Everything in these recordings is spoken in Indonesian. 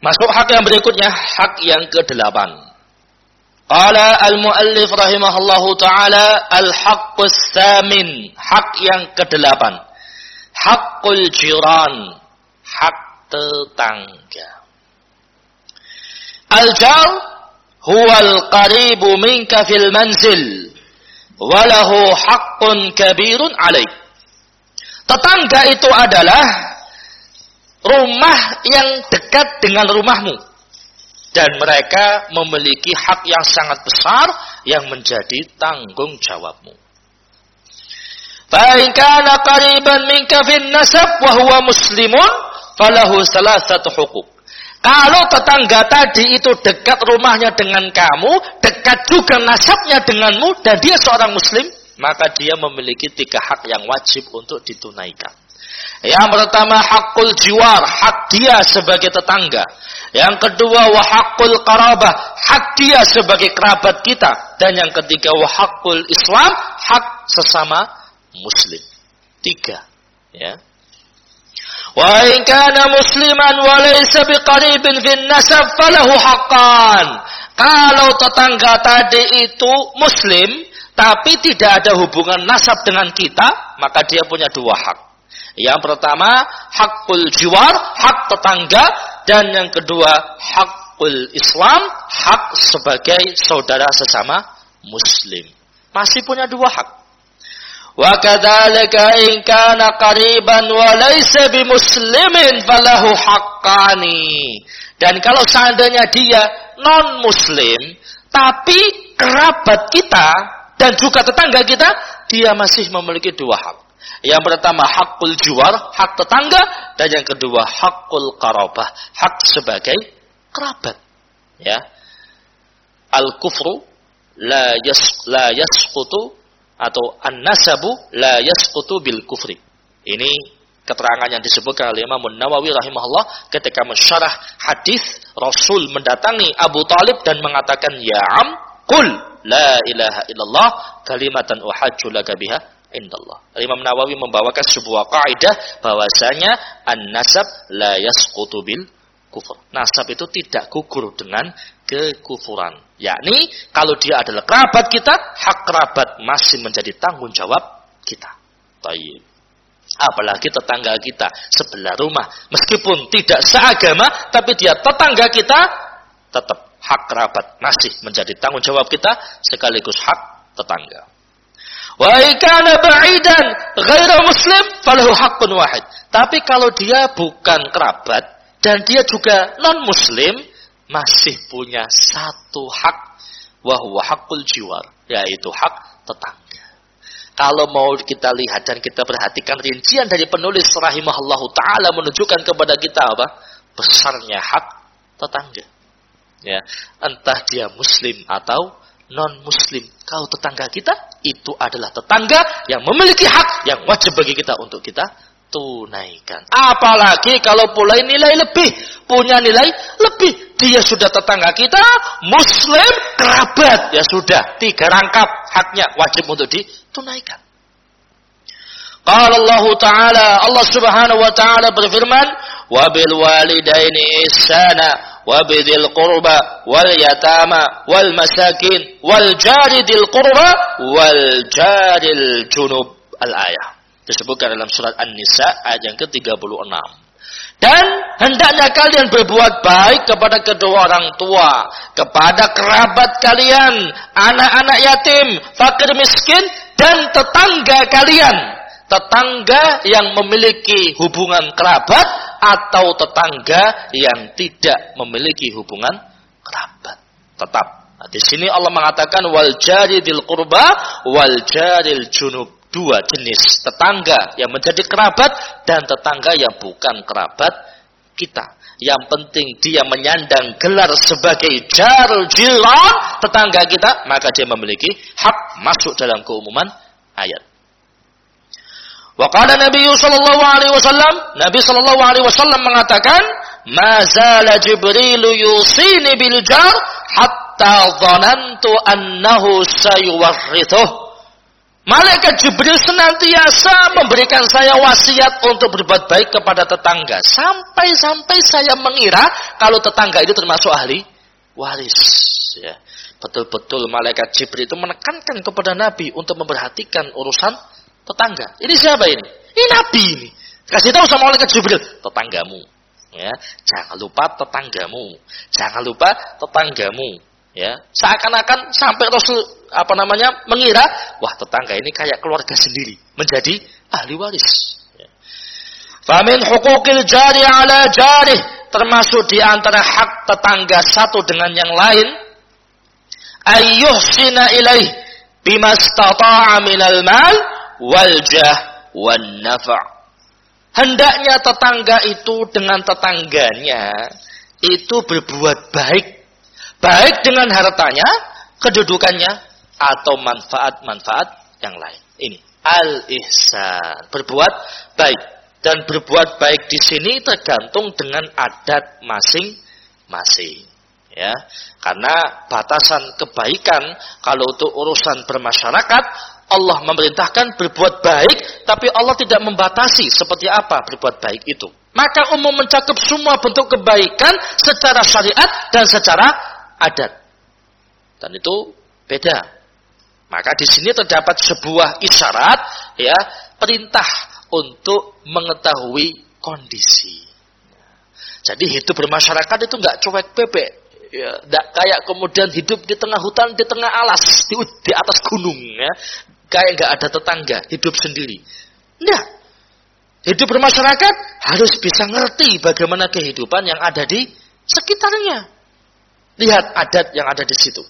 Masuk hak yang berikutnya, hak yang ke-8. Qala al-muallif rahimahullahu taala al-haqqus tsamin, hak yang ke-8. Haqqul jiran, hak tetangga. Al-jar huwa al-qaribu minka fil manzil wa lahu haqqun kabirun alaik. Tetangga itu adalah rumah yang dekat dengan rumahmu dan mereka memiliki hak yang sangat besar yang menjadi tanggung jawabmu. Kana qariban minka fin nasab wa huwa muslimun falahu salasatu huquq. Kalau tetangga tadi itu dekat rumahnya dengan kamu, dekat juga nasabnya denganmu dan dia seorang muslim, maka dia memiliki tiga hak yang wajib untuk ditunaikan. Yang pertama hakul jiwar, hak dia sebagai tetangga. Yang kedua wahakul karabah, hak dia sebagai kerabat kita. Dan yang ketiga wahakul Islam, hak sesama muslim. Tiga. Ya. Wa in kana musliman wa laysa biqaribin fin nasab falahu haqqan. Kalau tetangga tadi itu muslim tapi tidak ada hubungan nasab dengan kita, maka dia punya dua hak. Yang pertama, hakul jiwar, hak tetangga. Dan yang kedua, hakul Islam, hak sebagai saudara sesama muslim. Masih punya dua hak. Wa kadzalika in kana qariban wa falahu haqqani. Dan kalau seandainya dia non muslim tapi kerabat kita dan juga tetangga kita, dia masih memiliki dua hak. Yang pertama hakul juar, hak tetangga, dan yang kedua hakul karabah, hak sebagai kerabat. Ya. Al kufru la yas la yasqutu atau an nasabu la yasqutu bil kufri. Ini keterangan yang disebutkan oleh Imam Nawawi rahimahullah ketika mensyarah hadis Rasul mendatangi Abu Talib dan mengatakan ya am kul la ilaha illallah kalimatan uhajju biha indallah. Imam Nawawi membawakan sebuah kaidah bahwasanya an-nasab la yasqutu bil kufur. Nasab itu tidak gugur dengan kekufuran. Yakni kalau dia adalah kerabat kita, hak kerabat masih menjadi tanggung jawab kita. Tayyib. Apalagi tetangga kita sebelah rumah. Meskipun tidak seagama, tapi dia tetangga kita, tetap hak kerabat masih menjadi tanggung jawab kita sekaligus hak tetangga. Wa ikana ba'idan ghaira muslim falahu haqqun wahid. Tapi kalau dia bukan kerabat dan dia juga non muslim masih punya satu hak wa huwa jiwar yaitu hak tetangga. Kalau mau kita lihat dan kita perhatikan rincian dari penulis rahimahullahu taala menunjukkan kepada kita apa? Besarnya hak tetangga. Ya, entah dia muslim atau non muslim. Kau tetangga kita itu adalah tetangga yang memiliki hak yang wajib bagi kita untuk kita tunaikan. Apalagi kalau pula nilai lebih, punya nilai lebih. Dia sudah tetangga kita, muslim, kerabat. Ya sudah, tiga rangkap haknya wajib untuk ditunaikan. Qala Allah Ta'ala, Allah Subhanahu wa taala berfirman, "Wa bil walidaini ihsana." wabidil qurba wal yatama wal masakin wal jaridil dil wal jaridil junub al ayah disebutkan dalam surat An-Nisa ayat yang ke-36 dan hendaknya kalian berbuat baik kepada kedua orang tua, kepada kerabat kalian, anak-anak yatim, fakir miskin, dan tetangga kalian. Tetangga yang memiliki hubungan kerabat atau tetangga yang tidak memiliki hubungan kerabat. Tetap. Nah, di sini Allah mengatakan wal jaridil qurba wal jaril junub. Dua jenis tetangga yang menjadi kerabat dan tetangga yang bukan kerabat kita. Yang penting dia menyandang gelar sebagai jarul jilan tetangga kita, maka dia memiliki hak masuk dalam keumuman ayat. Waqala Nabi sallallahu alaihi wasallam, Nabi sallallahu alaihi wasallam mengatakan, "Ma zala Jibril yusini bil jar hatta dhanantu annahu sayuwarrithuh." Malaikat Jibril senantiasa memberikan saya wasiat untuk berbuat baik kepada tetangga. Sampai-sampai saya mengira kalau tetangga itu termasuk ahli waris. Ya. Betul-betul malaikat Jibril itu menekankan kepada Nabi untuk memperhatikan urusan tetangga. Ini siapa ini? Ini Nabi ini. Kasih tahu sama malaikat Jibril, tetanggamu. Ya, jangan lupa tetanggamu. Jangan lupa tetanggamu. Ya, seakan-akan sampai Rasul apa namanya mengira, wah tetangga ini kayak keluarga sendiri, menjadi ahli waris. Ya. Famin hukukil jari ala jari termasuk di antara hak tetangga satu dengan yang lain ayyuhsina ilaih bima stata'a minal mal wal jah wan nafa' Hendaknya tetangga itu dengan tetangganya itu berbuat baik. Baik dengan hartanya, kedudukannya, atau manfaat-manfaat yang lain. Ini al-ihsan. Berbuat baik. Dan berbuat baik di sini tergantung dengan adat masing-masing. Ya, karena batasan kebaikan kalau untuk urusan bermasyarakat Allah memerintahkan berbuat baik, tapi Allah tidak membatasi seperti apa berbuat baik itu. Maka umum mencakup semua bentuk kebaikan secara syariat dan secara adat. Dan itu beda. Maka di sini terdapat sebuah isyarat, ya, perintah untuk mengetahui kondisi. Jadi hidup bermasyarakat itu nggak cuek bebek, ya, tidak kayak kemudian hidup di tengah hutan, di tengah alas, di, di atas gunung, ya kayak nggak ada tetangga, hidup sendiri. Enggak. Hidup bermasyarakat harus bisa ngerti bagaimana kehidupan yang ada di sekitarnya. Lihat adat yang ada di situ.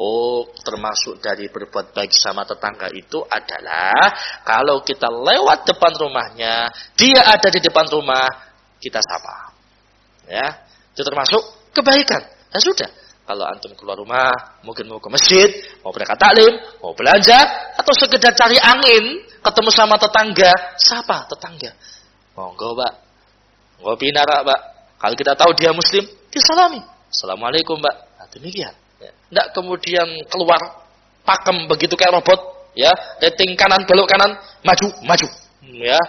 Oh, termasuk dari berbuat baik sama tetangga itu adalah kalau kita lewat depan rumahnya, dia ada di depan rumah, kita sapa. Ya, itu termasuk kebaikan. Ya sudah, kalau antum keluar rumah, mungkin mau ke masjid, mau berangkat taklim, mau belanja, atau sekedar cari angin, ketemu sama tetangga, siapa tetangga? Monggo, Pak. Ngopi narak, Pak. Kalau kita tahu dia muslim, disalami. Assalamualaikum, Pak. Nah, demikian. Ya. Kemudian keluar pakem begitu kayak robot, ya, rating kanan belok kanan, maju, maju, ya,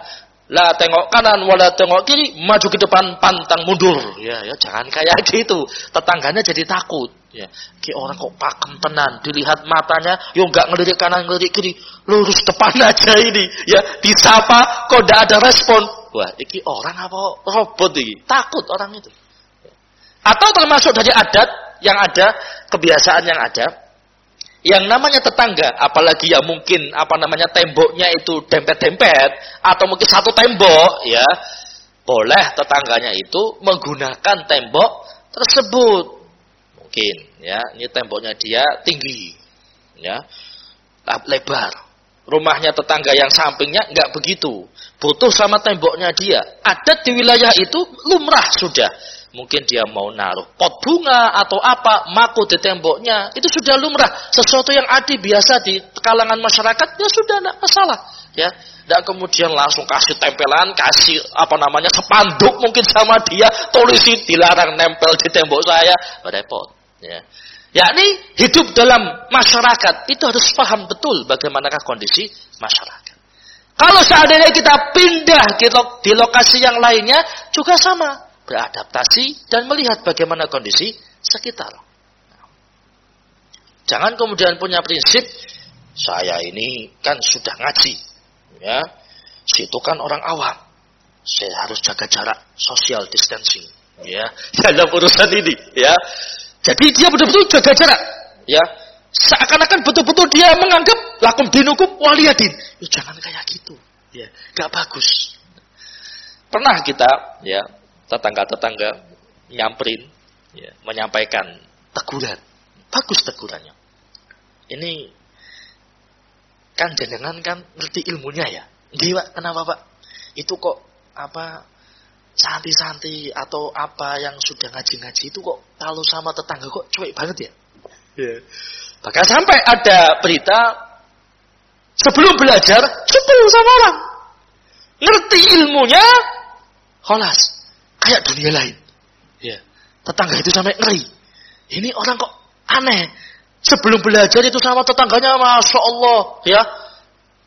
lah tengok kanan, wala tengok kiri, maju ke depan, pantang mundur. Ya, ya jangan kayak gitu. Tetangganya jadi takut. Ya, ki orang kok pakem tenan, dilihat matanya, yo nggak ngelirik kanan, ngelirik kiri, lurus depan aja ini. Ya, disapa, kok tidak ada respon. Wah, iki orang apa robot ini? Takut orang itu. Atau termasuk dari adat yang ada, kebiasaan yang ada, yang namanya tetangga, apalagi ya mungkin apa namanya temboknya itu dempet-dempet atau mungkin satu tembok, ya boleh tetangganya itu menggunakan tembok tersebut. Mungkin ya, ini temboknya dia tinggi, ya lebar. Rumahnya tetangga yang sampingnya nggak begitu, butuh sama temboknya dia. Adat di wilayah itu lumrah sudah Mungkin dia mau naruh pot bunga atau apa, maku di temboknya. Itu sudah lumrah. Sesuatu yang adi biasa di kalangan masyarakat, ya sudah tidak masalah. Ya, tidak kemudian langsung kasih tempelan, kasih apa namanya sepanduk mungkin sama dia, tulisi dilarang nempel di tembok saya, repot. Ya. Yakni hidup dalam masyarakat itu harus paham betul bagaimanakah kondisi masyarakat. Kalau seandainya kita pindah di lokasi yang lainnya juga sama beradaptasi dan melihat bagaimana kondisi sekitar. Jangan kemudian punya prinsip saya ini kan sudah ngaji, ya, situ kan orang awam, saya harus jaga jarak, social distancing, ya, dalam urusan ini, ya. Jadi dia betul-betul jaga jarak, ya. Seakan-akan betul-betul dia menganggap lakum dinukum waliyadin. Ya, jangan kayak gitu, ya, gak bagus. Pernah kita, ya, tetangga-tetangga nyamperin, ya, menyampaikan teguran. Bagus tegurannya. Ini kan jenengan kan ngerti ilmunya ya. Pak. Kenapa, Pak? Itu kok apa santi-santi atau apa yang sudah ngaji-ngaji itu kok kalau sama tetangga kok cuek banget ya? Yeah. Bahkan sampai ada berita sebelum belajar sebelum sama orang. Ngerti ilmunya, kholas kayak dunia lain. Ya. Tetangga itu sampai ngeri. Ini orang kok aneh. Sebelum belajar itu sama tetangganya, masya Allah, ya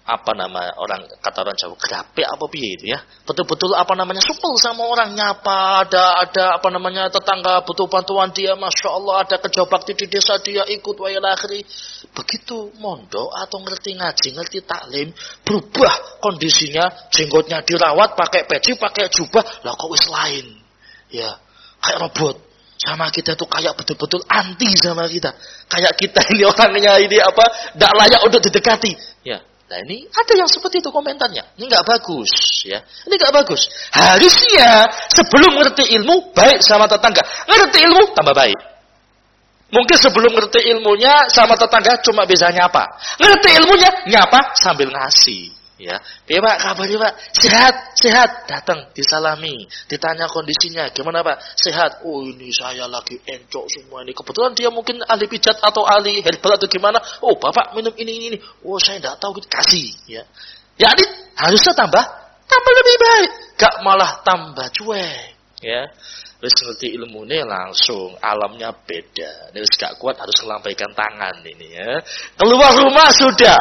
apa nama orang kata orang Jawa grape apa piye itu ya betul-betul apa namanya supel sama orang nyapa ada ada apa namanya tetangga butuh bantuan dia masya Allah ada kerja bakti di desa dia ikut wayang akhiri begitu mondok atau ngerti ngaji ngerti taklim berubah kondisinya jenggotnya dirawat pakai peci pakai jubah lah kok wis lain ya kayak robot sama kita tuh kayak betul-betul anti sama kita kayak kita ini orangnya ini apa tidak layak untuk didekati ya Nah ini ada yang seperti itu komentarnya. Ini nggak bagus, ya. Ini nggak bagus. Harusnya sebelum ngerti ilmu baik sama tetangga, ngerti ilmu tambah baik. Mungkin sebelum ngerti ilmunya sama tetangga cuma bisa nyapa. Ngerti ilmunya nyapa sambil ngasih. Ya, ya Pak, kabarnya Pak? Sehat, sehat. Datang, disalami, ditanya kondisinya, gimana Pak? Sehat. Oh ini saya lagi encok semua ini. Kebetulan dia mungkin ahli pijat atau ahli herbal atau gimana. Oh Bapak minum ini ini. Oh saya tidak tahu, kasih. Ya, ya ini harusnya tambah, tambah lebih baik. Gak malah tambah cuek. Ya, Terus ngerti ilmu ini langsung alamnya beda. Terus gak kuat harus melampaikan tangan ini ya. Keluar rumah sudah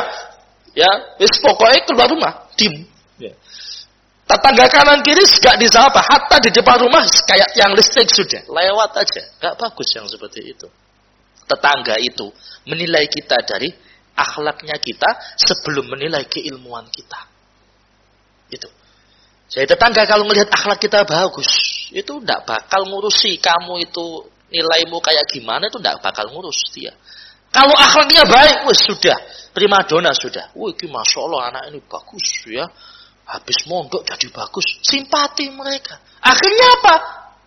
Ya, wis pokoknya keluar rumah, dim. Ya. Tetangga kanan kiri gak disapa, hatta di depan rumah kayak yang listrik sudah, lewat aja. Gak bagus yang seperti itu. Tetangga itu menilai kita dari akhlaknya kita sebelum menilai keilmuan kita. Itu. Jadi tetangga kalau melihat akhlak kita bagus, itu tidak bakal ngurusi kamu itu nilaimu kayak gimana itu tidak bakal ngurus dia. Kalau akhlaknya baik, wes sudah prima dona sudah. Wih, masya Allah anak ini bagus ya. Habis mondok jadi bagus, simpati mereka. Akhirnya apa?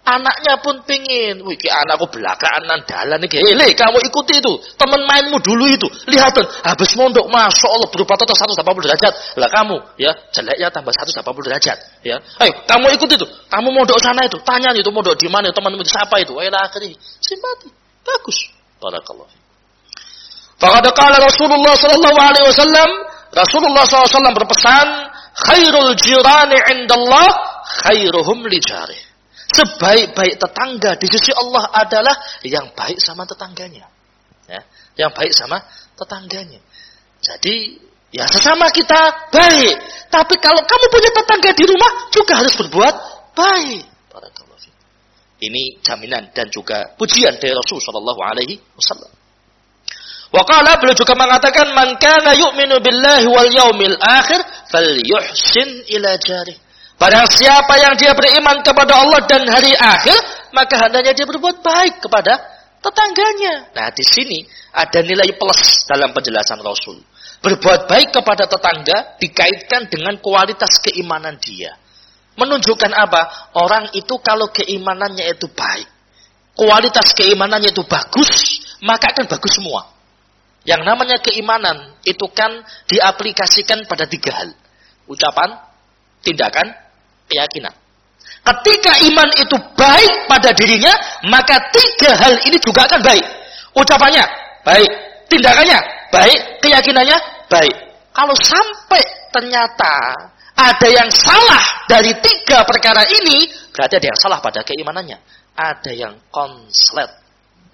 Anaknya pun pingin. Wih, anakku belakangan dalan nih. Hele, kamu ikuti itu. Teman mainmu dulu itu. Lihat habis mondok, masya Allah berubah total 180 derajat. Lah kamu, ya jeleknya tambah 180 derajat. Ya, ayo kamu ikuti itu. Kamu mondok sana itu. Tanya itu mondok di mana? Temanmu siapa itu? Ayo akhirnya simpati. Bagus. Barakallah. Faqad qala Rasulullah sallallahu alaihi wasallam, Rasulullah SAW berpesan, khairul jirani indallah khairuhum li jarih. Sebaik-baik tetangga di sisi Allah adalah yang baik sama tetangganya. Ya, yang baik sama tetangganya. Jadi ya sesama kita baik. Tapi kalau kamu punya tetangga di rumah juga harus berbuat baik. Ini jaminan dan juga pujian dari Rasul Shallallahu Alaihi Wasallam. Waqala beliau juga mengatakan man kana yu'minu billahi wal yaumil akhir falyuhsin ila jarih. Barang siapa yang dia beriman kepada Allah dan hari akhir, maka hendaknya dia berbuat baik kepada tetangganya. Nah, di sini ada nilai plus dalam penjelasan Rasul. Berbuat baik kepada tetangga dikaitkan dengan kualitas keimanan dia. Menunjukkan apa? Orang itu kalau keimanannya itu baik, kualitas keimanannya itu bagus, maka akan bagus semua. Yang namanya keimanan itu kan diaplikasikan pada tiga hal. Ucapan, tindakan, keyakinan. Ketika iman itu baik pada dirinya, maka tiga hal ini juga akan baik. Ucapannya baik, tindakannya baik, keyakinannya baik. Kalau sampai ternyata ada yang salah dari tiga perkara ini, berarti ada yang salah pada keimanannya. Ada yang konslet.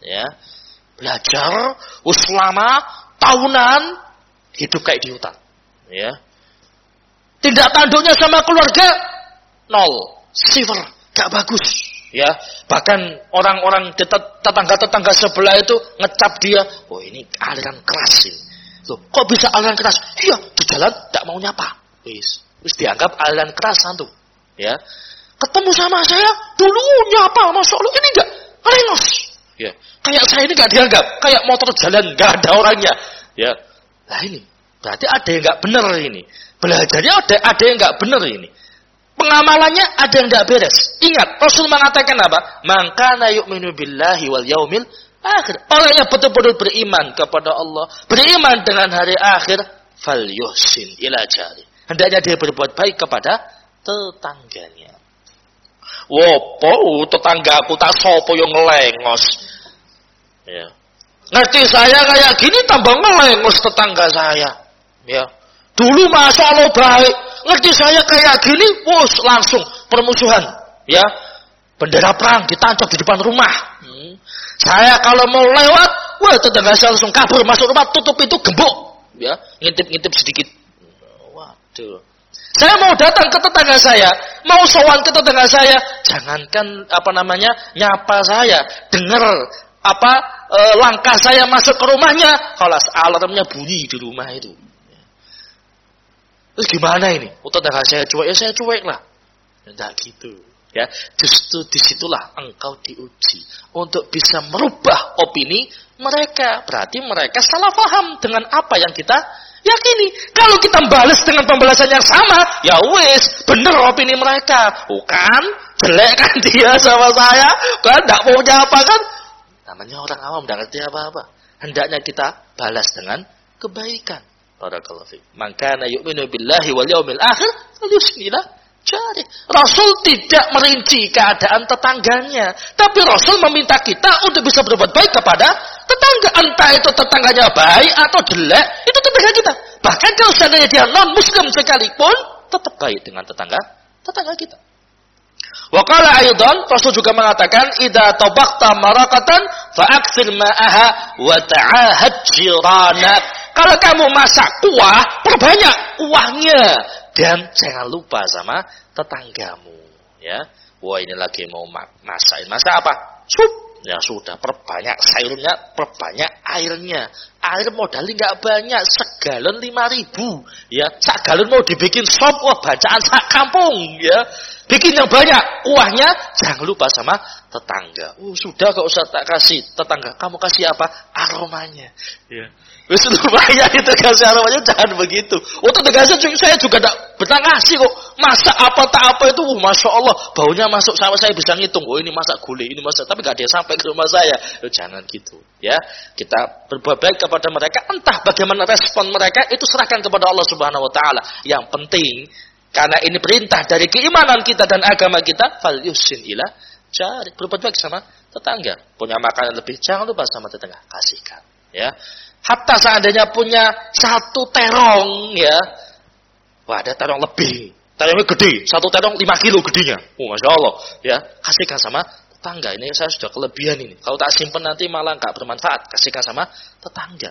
Ya belajar, uslama, tahunan, hidup kayak di hutan. Ya. Tindak tanduknya sama keluarga, nol, silver, gak bagus. Ya, bahkan orang-orang tetangga-tetangga sebelah itu ngecap dia, oh ini aliran keras ini. Loh, kok bisa aliran keras? Iya, di jalan tidak mau nyapa. Wis, wis dianggap aliran keras tuh. Ya, ketemu sama saya dulu nyapa, masya Allah ini enggak, lengos. Ya, Kayak saya ini nggak dianggap, kayak motor jalan nggak ada orangnya. Ya, nah ini berarti ada yang nggak benar ini. Belajarnya ada ada yang nggak benar ini. Pengamalannya ada yang nggak beres. Ingat, Rasul mengatakan apa? Maka yu'minu billahi wal yaumil akhir. Orang yang betul-betul beriman kepada Allah, beriman dengan hari akhir, fal yuhsin ila jari. Hendaknya dia berbuat baik kepada tetangganya. Wopo tetangga aku tak sopo yang ngelengos. Ya. Ngerti saya kayak gini tambah melengos tetangga saya. Ya. Dulu masa Allah baik. Ngerti saya kayak gini, wus langsung permusuhan. Ya. Bendera perang ditancap di depan rumah. Hmm. Saya kalau mau lewat, wah tetangga saya langsung kabur masuk rumah, tutup itu gembok. Ya, ngintip-ngintip sedikit. gitu. Saya mau datang ke tetangga saya, mau sowan ke tetangga saya, jangankan apa namanya nyapa saya, dengar apa e, langkah saya masuk ke rumahnya, kalau alarmnya bunyi di rumah itu. Terus gimana ini? Oh, tetangga saya cuek, ya saya cuek lah. Tidak gitu. Ya, justru di situlah engkau diuji untuk bisa merubah opini mereka. Berarti mereka salah paham dengan apa yang kita yakini. Kalau kita balas dengan pembalasan yang sama, ya wis, bener opini mereka. Bukan, jelek kan dia sama saya, kan tidak punya apa kan? Namanya orang awam tidak ngerti apa-apa. Hendaknya kita balas dengan kebaikan. Barakallahu fiik. Maka na yu'minu billahi wal yaumil akhir, Cari. Rasul tidak merinci keadaan tetangganya. Tapi Rasul meminta kita untuk bisa berbuat baik kepada tetangga. Entah itu tetangganya baik atau jelek, itu tetangga kita. Bahkan kalau seandainya dia non-muslim sekalipun, tetap baik dengan tetangga tetangga kita. Wakala aydan Rasul juga mengatakan idza tabaqta marakatan fa'aktsir ma'aha wa ta'ahad jiranak. Kalau kamu masak kuah, perbanyak kuahnya dan jangan lupa sama tetanggamu ya. Wah ini lagi mau masakin. Masak apa? Sup. Ya sudah perbanyak sayurnya perbanyak airnya. Air modalnya nggak banyak segalon lima ribu. Ya sak mau dibikin sop wah bacaan sak kampung ya. Bikin yang banyak kuahnya jangan lupa sama tetangga. Oh sudah kok usah tak kasih. Tetangga kamu kasih apa? Aromanya. Ya Wis lumayan itu aromanya jangan begitu. Untuk tegasnya saya juga tidak betah ngasih kok. Masak apa tak apa itu, uh, masya Allah baunya masuk sama saya bisa ngitung. Oh ini masak gulai, ini masak tapi gak ada sampai ke rumah saya. Oh, jangan gitu, ya. Kita berbuat baik kepada mereka. Entah bagaimana respon mereka itu serahkan kepada Allah Subhanahu Wa Taala. Yang penting karena ini perintah dari keimanan kita dan agama kita, fal yusin ilah cari berbuat baik sama tetangga. Punya makanan lebih, jangan lupa sama tetangga kasihkan, ya. Hatta seandainya punya satu terong ya. Wah ada terong lebih. Terongnya gede. Satu terong lima kilo gedenya. Oh Masya Allah. Ya, kasihkan sama tetangga. Ini saya sudah kelebihan ini. Kalau tak simpen nanti malah nggak bermanfaat. Kasihkan sama tetangga.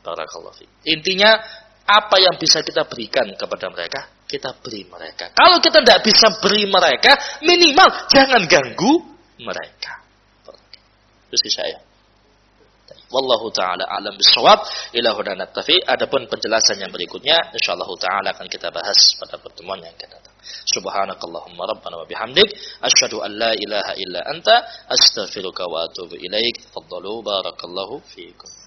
Barakallahu Intinya apa yang bisa kita berikan kepada mereka, kita beri mereka. Kalau kita tidak bisa beri mereka, minimal jangan ganggu mereka. Sih saya. Wallahu taala alam bisawab. Ila huna naktafi. Adapun penjelasan yang berikutnya insyaallah taala akan kita bahas pada pertemuan yang akan datang. Subhanakallahumma rabbana wa bihamdik asyhadu an la ilaha illa anta astaghfiruka wa atubu ilaik. Tafaddalu barakallahu fiikum.